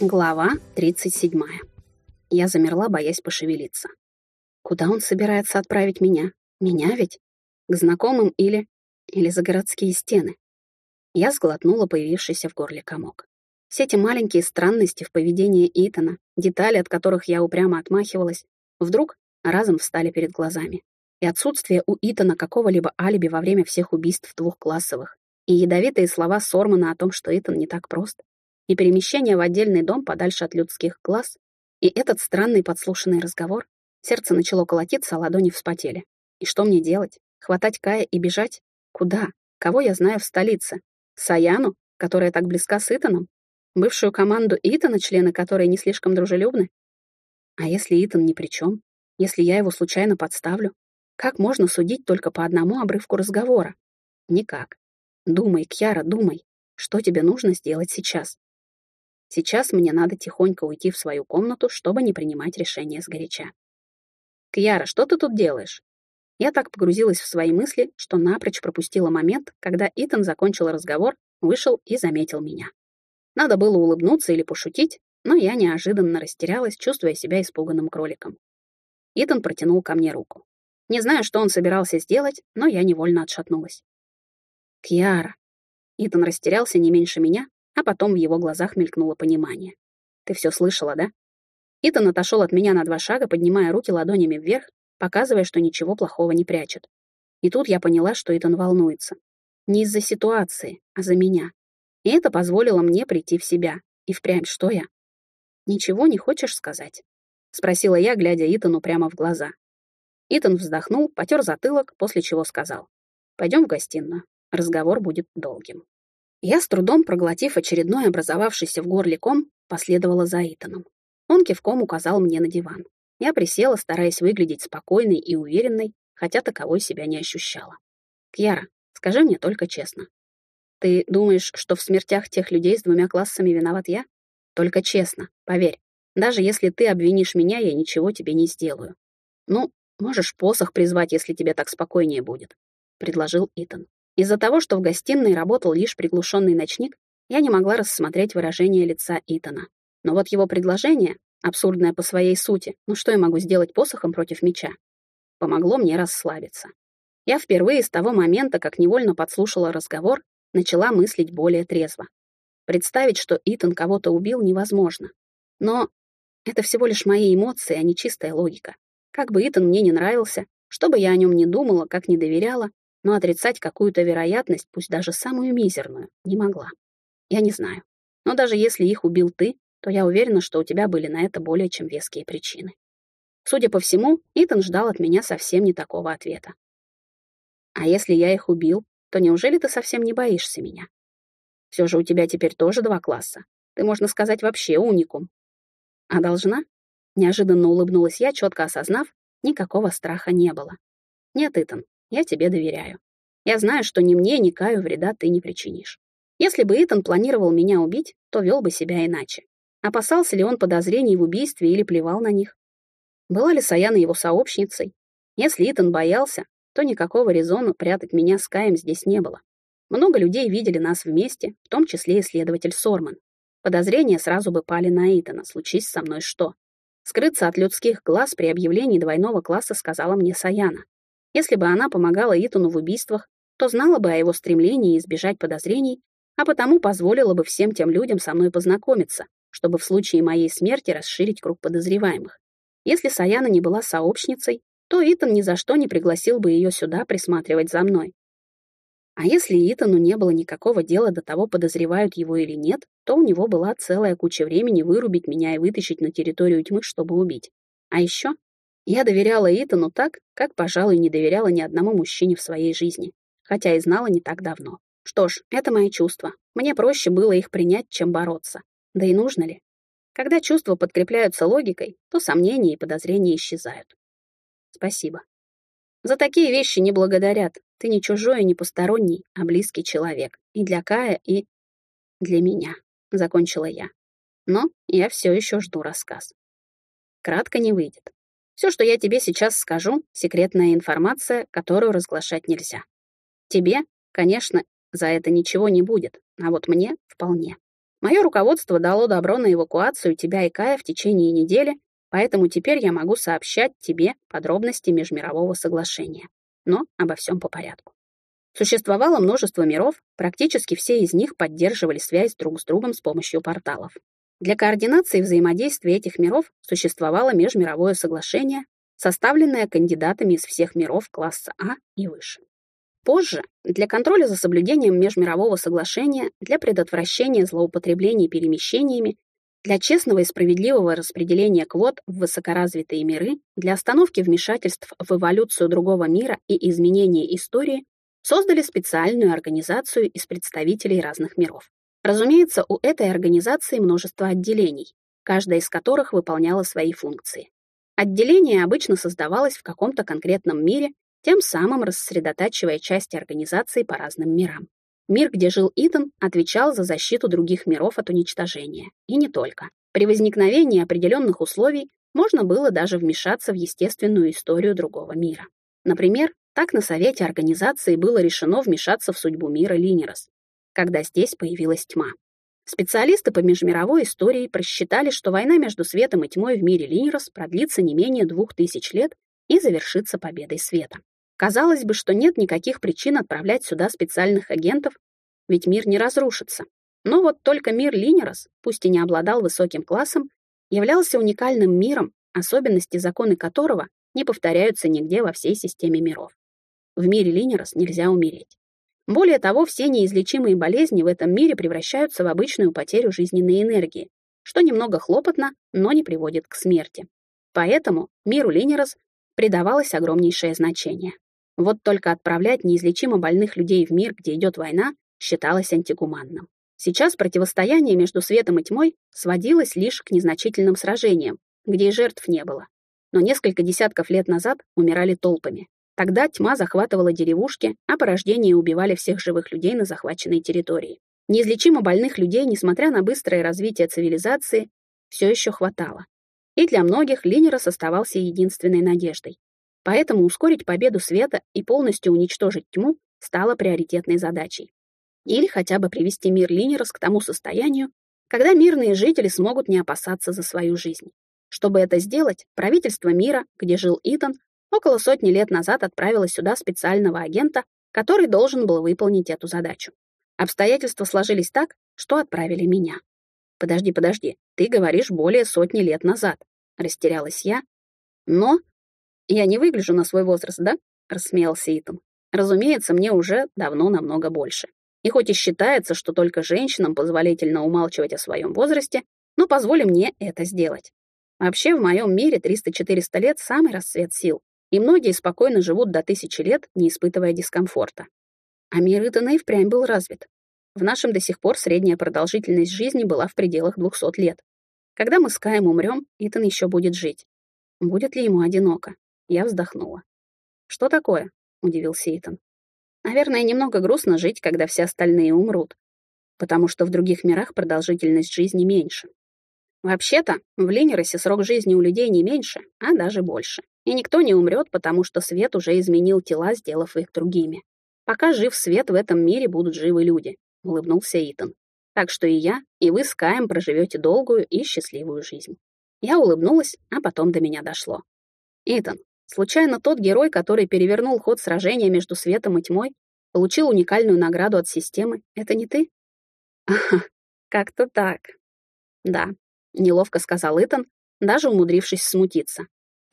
Глава 37. Я замерла, боясь пошевелиться. Куда он собирается отправить меня? Меня ведь? К знакомым или... или за городские стены? Я сглотнула появившийся в горле комок. Все эти маленькие странности в поведении Итана, детали, от которых я упрямо отмахивалась, вдруг разом встали перед глазами. И отсутствие у Итана какого-либо алиби во время всех убийств двухклассовых, и ядовитые слова Сормана о том, что Итан не так прост, и перемещение в отдельный дом подальше от людских глаз, и этот странный подслушанный разговор, сердце начало колотиться, а ладони вспотели. И что мне делать? Хватать Кая и бежать? Куда? Кого я знаю в столице? Саяну, которая так близка с Итаном? Бывшую команду Итана, члены которой не слишком дружелюбны? А если Итан ни при чем? Если я его случайно подставлю? Как можно судить только по одному обрывку разговора? Никак. Думай, Кьяра, думай. Что тебе нужно сделать сейчас? Сейчас мне надо тихонько уйти в свою комнату, чтобы не принимать решения сгоряча. «Кьяра, что ты тут делаешь?» Я так погрузилась в свои мысли, что напрочь пропустила момент, когда Итан закончил разговор, вышел и заметил меня. Надо было улыбнуться или пошутить, но я неожиданно растерялась, чувствуя себя испуганным кроликом. Итан протянул ко мне руку. Не знаю, что он собирался сделать, но я невольно отшатнулась. «Кьяра!» Итан растерялся не меньше меня, а потом в его глазах мелькнуло понимание. «Ты все слышала, да?» Итан отошел от меня на два шага, поднимая руки ладонями вверх, показывая, что ничего плохого не прячет. И тут я поняла, что Итан волнуется. Не из-за ситуации, а за меня. И это позволило мне прийти в себя. И впрямь что я? «Ничего не хочешь сказать?» — спросила я, глядя Итану прямо в глаза. Итан вздохнул, потер затылок, после чего сказал. «Пойдем в гостиную. Разговор будет долгим». Я с трудом, проглотив очередной образовавшийся в горле ком, последовала за Итаном. Он кивком указал мне на диван. Я присела, стараясь выглядеть спокойной и уверенной, хотя таковой себя не ощущала. «Кьяра, скажи мне только честно. Ты думаешь, что в смертях тех людей с двумя классами виноват я? Только честно, поверь. Даже если ты обвинишь меня, я ничего тебе не сделаю. Ну, можешь посох призвать, если тебе так спокойнее будет», — предложил Итан. Из-за того, что в гостиной работал лишь приглушенный ночник, я не могла рассмотреть выражение лица Итана. Но вот его предложение, абсурдное по своей сути, ну что я могу сделать посохом против меча, помогло мне расслабиться. Я впервые с того момента, как невольно подслушала разговор, начала мыслить более трезво. Представить, что Итан кого-то убил, невозможно. Но это всего лишь мои эмоции, а не чистая логика. Как бы Итан мне не нравился, что бы я о нем не думала, как не доверяла, но отрицать какую-то вероятность, пусть даже самую мизерную, не могла. Я не знаю. Но даже если их убил ты, то я уверена, что у тебя были на это более чем веские причины. Судя по всему, Итан ждал от меня совсем не такого ответа. А если я их убил, то неужели ты совсем не боишься меня? Все же у тебя теперь тоже два класса. Ты, можно сказать, вообще уникум. А должна? Неожиданно улыбнулась я, четко осознав, никакого страха не было. Нет, Итан, я тебе доверяю. Я знаю, что ни мне, ни Каю вреда ты не причинишь. Если бы Итан планировал меня убить, то вел бы себя иначе. Опасался ли он подозрений в убийстве или плевал на них? Была ли Саяна его сообщницей? Если Итан боялся, то никакого резона прятать меня с Каем здесь не было. Много людей видели нас вместе, в том числе и следователь Сорман. Подозрения сразу бы пали на Итана, случись со мной что. Скрыться от людских глаз при объявлении двойного класса сказала мне Саяна. Если бы она помогала Итану в убийствах, то знала бы о его стремлении избежать подозрений, а потому позволила бы всем тем людям со мной познакомиться, чтобы в случае моей смерти расширить круг подозреваемых. Если Саяна не была сообщницей, то Итан ни за что не пригласил бы ее сюда присматривать за мной. А если Итану не было никакого дела до того, подозревают его или нет, то у него была целая куча времени вырубить меня и вытащить на территорию тьмы, чтобы убить. А еще я доверяла Итану так, как, пожалуй, не доверяла ни одному мужчине в своей жизни, хотя и знала не так давно. Что ж, это мои чувства. Мне проще было их принять, чем бороться. Да и нужно ли? Когда чувства подкрепляются логикой, то сомнения и подозрения исчезают. Спасибо. За такие вещи не благодарят. Ты не чужой и не посторонний, а близкий человек. И для Кая, и для меня, — закончила я. Но я все еще жду рассказ. Кратко не выйдет. Все, что я тебе сейчас скажу, секретная информация, которую разглашать нельзя. Тебе, конечно, за это ничего не будет, а вот мне вполне. Мое руководство дало добро на эвакуацию тебя и Кая в течение недели, поэтому теперь я могу сообщать тебе подробности межмирового соглашения. Но обо всем по порядку. Существовало множество миров, практически все из них поддерживали связь друг с другом с помощью порталов. Для координации взаимодействия этих миров существовало межмировое соглашение, составленное кандидатами из всех миров класса А и выше. Позже, для контроля за соблюдением межмирового соглашения, для предотвращения злоупотреблений перемещениями, для честного и справедливого распределения квот в высокоразвитые миры, для остановки вмешательств в эволюцию другого мира и изменения истории, создали специальную организацию из представителей разных миров. Разумеется, у этой организации множество отделений, каждая из которых выполняла свои функции. Отделение обычно создавалось в каком-то конкретном мире, тем самым рассредотачивая части организации по разным мирам. Мир, где жил Итан, отвечал за защиту других миров от уничтожения. И не только. При возникновении определенных условий можно было даже вмешаться в естественную историю другого мира. Например, так на совете организации было решено вмешаться в судьбу мира Линерос, когда здесь появилась тьма. Специалисты по межмировой истории просчитали, что война между светом и тьмой в мире Линерос продлится не менее двух тысяч лет и завершится победой света. Казалось бы, что нет никаких причин отправлять сюда специальных агентов, ведь мир не разрушится. Но вот только мир Линерос, пусть и не обладал высоким классом, являлся уникальным миром, особенности законы которого не повторяются нигде во всей системе миров. В мире Линерос нельзя умереть. Более того, все неизлечимые болезни в этом мире превращаются в обычную потерю жизненной энергии, что немного хлопотно, но не приводит к смерти. Поэтому миру Линерос придавалось огромнейшее значение. Вот только отправлять неизлечимо больных людей в мир, где идет война, считалось антигуманным. Сейчас противостояние между светом и тьмой сводилось лишь к незначительным сражениям, где и жертв не было. Но несколько десятков лет назад умирали толпами, Тогда тьма захватывала деревушки, а порождения убивали всех живых людей на захваченной территории. Неизлечимо больных людей, несмотря на быстрое развитие цивилизации, все еще хватало. И для многих Линерос оставался единственной надеждой. Поэтому ускорить победу света и полностью уничтожить тьму стало приоритетной задачей. Или хотя бы привести мир Линерос к тому состоянию, когда мирные жители смогут не опасаться за свою жизнь. Чтобы это сделать, правительство мира, где жил Итан, около сотни лет назад отправила сюда специального агента, который должен был выполнить эту задачу. Обстоятельства сложились так, что отправили меня. «Подожди, подожди, ты говоришь более сотни лет назад», — растерялась я. «Но...» «Я не выгляжу на свой возраст, да?» — рассмеялся Итан. «Разумеется, мне уже давно намного больше. И хоть и считается, что только женщинам позволительно умалчивать о своем возрасте, но позволь мне это сделать. Вообще, в моем мире 300-400 лет — самый расцвет сил и многие спокойно живут до тысячи лет, не испытывая дискомфорта. А мир Итана и впрямь был развит. В нашем до сих пор средняя продолжительность жизни была в пределах 200 лет. Когда мы с Каем умрем, Итан еще будет жить. Будет ли ему одиноко? Я вздохнула. «Что такое?» — удивился Итан. «Наверное, немного грустно жить, когда все остальные умрут, потому что в других мирах продолжительность жизни меньше. Вообще-то, в Линеросе срок жизни у людей не меньше, а даже больше. И никто не умрет, потому что свет уже изменил тела, сделав их другими. Пока жив свет, в этом мире будут живы люди, — улыбнулся Итан. Так что и я, и вы с Каем проживете долгую и счастливую жизнь. Я улыбнулась, а потом до меня дошло. Итан, случайно тот герой, который перевернул ход сражения между светом и тьмой, получил уникальную награду от системы, это не ты? Ага, как-то так. Да, неловко сказал Итан, даже умудрившись смутиться.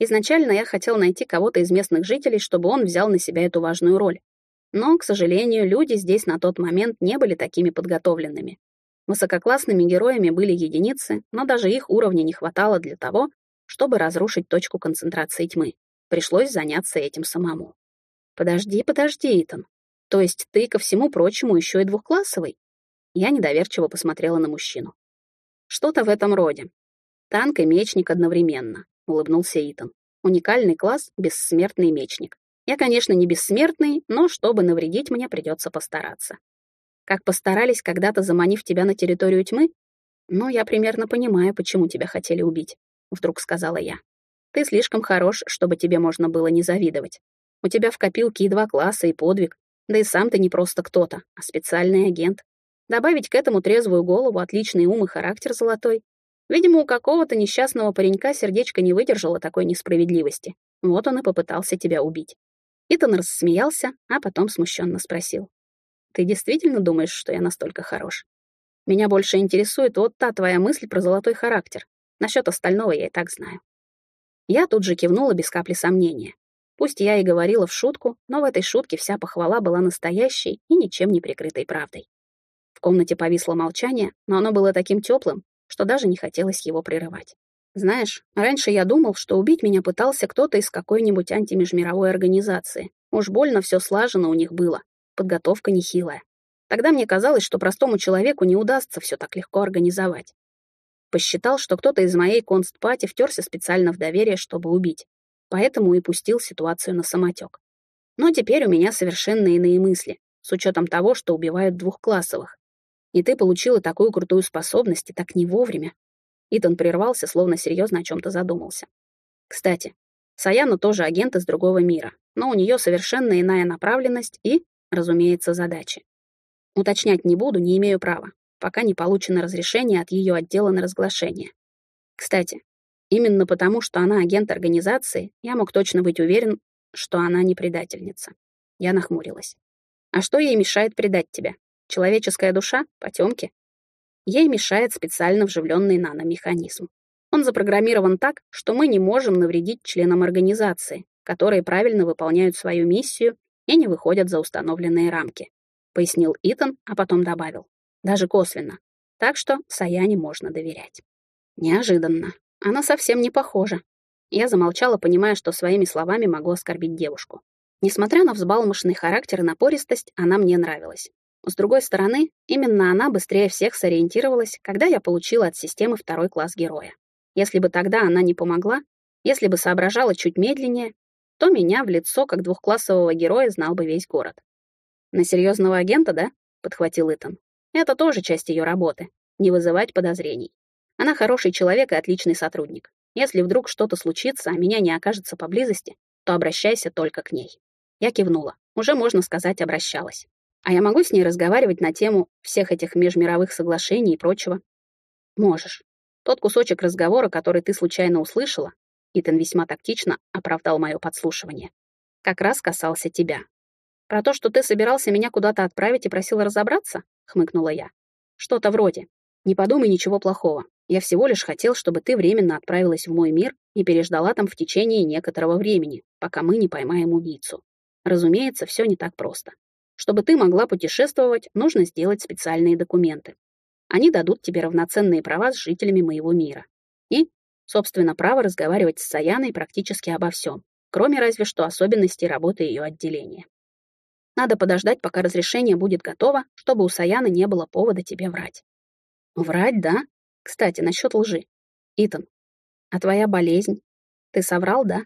Изначально я хотел найти кого-то из местных жителей, чтобы он взял на себя эту важную роль. Но, к сожалению, люди здесь на тот момент не были такими подготовленными. Высококлассными героями были единицы, но даже их уровня не хватало для того, чтобы разрушить точку концентрации тьмы. Пришлось заняться этим самому. «Подожди, подожди, Итан. То есть ты, ко всему прочему, еще и двухклассовый?» Я недоверчиво посмотрела на мужчину. «Что-то в этом роде. Танк и мечник одновременно. — улыбнулся Итан. «Уникальный класс — бессмертный мечник. Я, конечно, не бессмертный, но чтобы навредить мне, придется постараться. Как постарались когда-то заманив тебя на территорию тьмы? Ну, я примерно понимаю, почему тебя хотели убить», — вдруг сказала я. «Ты слишком хорош, чтобы тебе можно было не завидовать. У тебя в копилке и два класса, и подвиг, да и сам ты не просто кто-то, а специальный агент. Добавить к этому трезвую голову, отличный ум и характер золотой. Видимо, у какого-то несчастного паренька сердечко не выдержало такой несправедливости. Вот он и попытался тебя убить. Итан рассмеялся, а потом смущенно спросил. «Ты действительно думаешь, что я настолько хорош? Меня больше интересует вот та твоя мысль про золотой характер. Насчет остального я и так знаю». Я тут же кивнула без капли сомнения. Пусть я и говорила в шутку, но в этой шутке вся похвала была настоящей и ничем не прикрытой правдой. В комнате повисло молчание, но оно было таким теплым, что даже не хотелось его прерывать. Знаешь, раньше я думал, что убить меня пытался кто-то из какой-нибудь антимежмировой организации. Уж больно все слажено у них было. Подготовка нехилая. Тогда мне казалось, что простому человеку не удастся все так легко организовать. Посчитал, что кто-то из моей констпати втерся специально в доверие, чтобы убить поэтому и пустил ситуацию на самотек. Но теперь у меня совершенно иные мысли, с учетом того, что убивают двухклассовых. И ты получила такую крутую способность, и так не вовремя. Итан прервался, словно серьезно о чем-то задумался. Кстати, Саяна тоже агент из другого мира, но у нее совершенно иная направленность и, разумеется, задачи. Уточнять не буду, не имею права, пока не получено разрешение от ее отдела на разглашение. Кстати, Именно потому, что она агент организации, я мог точно быть уверен, что она не предательница. Я нахмурилась. А что ей мешает предать тебя? Человеческая душа? Потемки? Ей мешает специально вживленный наномеханизм. Он запрограммирован так, что мы не можем навредить членам организации, которые правильно выполняют свою миссию и не выходят за установленные рамки. Пояснил Итан, а потом добавил. Даже косвенно. Так что Саяне можно доверять. Неожиданно. Она совсем не похожа. Я замолчала, понимая, что своими словами могу оскорбить девушку. Несмотря на взбалмошный характер и напористость, она мне нравилась. С другой стороны, именно она быстрее всех сориентировалась, когда я получила от системы второй класс героя. Если бы тогда она не помогла, если бы соображала чуть медленнее, то меня в лицо как двухклассового героя знал бы весь город. «На серьезного агента, да?» — подхватил Итан. «Это тоже часть ее работы — не вызывать подозрений. Она хороший человек и отличный сотрудник. Если вдруг что-то случится, а меня не окажется поблизости, то обращайся только к ней. Я кивнула. Уже, можно сказать, обращалась. А я могу с ней разговаривать на тему всех этих межмировых соглашений и прочего? Можешь. Тот кусочек разговора, который ты случайно услышала, Итан весьма тактично оправдал мое подслушивание, как раз касался тебя. Про то, что ты собирался меня куда-то отправить и просил разобраться? Хмыкнула я. Что-то вроде. Не подумай ничего плохого. Я всего лишь хотел, чтобы ты временно отправилась в мой мир и переждала там в течение некоторого времени, пока мы не поймаем убийцу. Разумеется, все не так просто. Чтобы ты могла путешествовать, нужно сделать специальные документы. Они дадут тебе равноценные права с жителями моего мира. И, собственно, право разговаривать с Саяной практически обо всем, кроме разве что особенностей работы ее отделения. Надо подождать, пока разрешение будет готово, чтобы у Саяны не было повода тебе врать. Врать, да? Кстати, насчет лжи. Итан, а твоя болезнь? Ты соврал, да?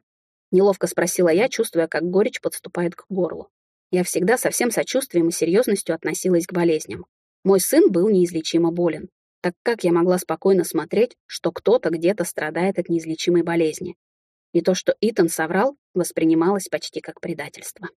Неловко спросила я, чувствуя, как горечь подступает к горлу. Я всегда со всем сочувствием и серьезностью относилась к болезням. Мой сын был неизлечимо болен. Так как я могла спокойно смотреть, что кто-то где-то страдает от неизлечимой болезни? И то, что Итан соврал, воспринималось почти как предательство.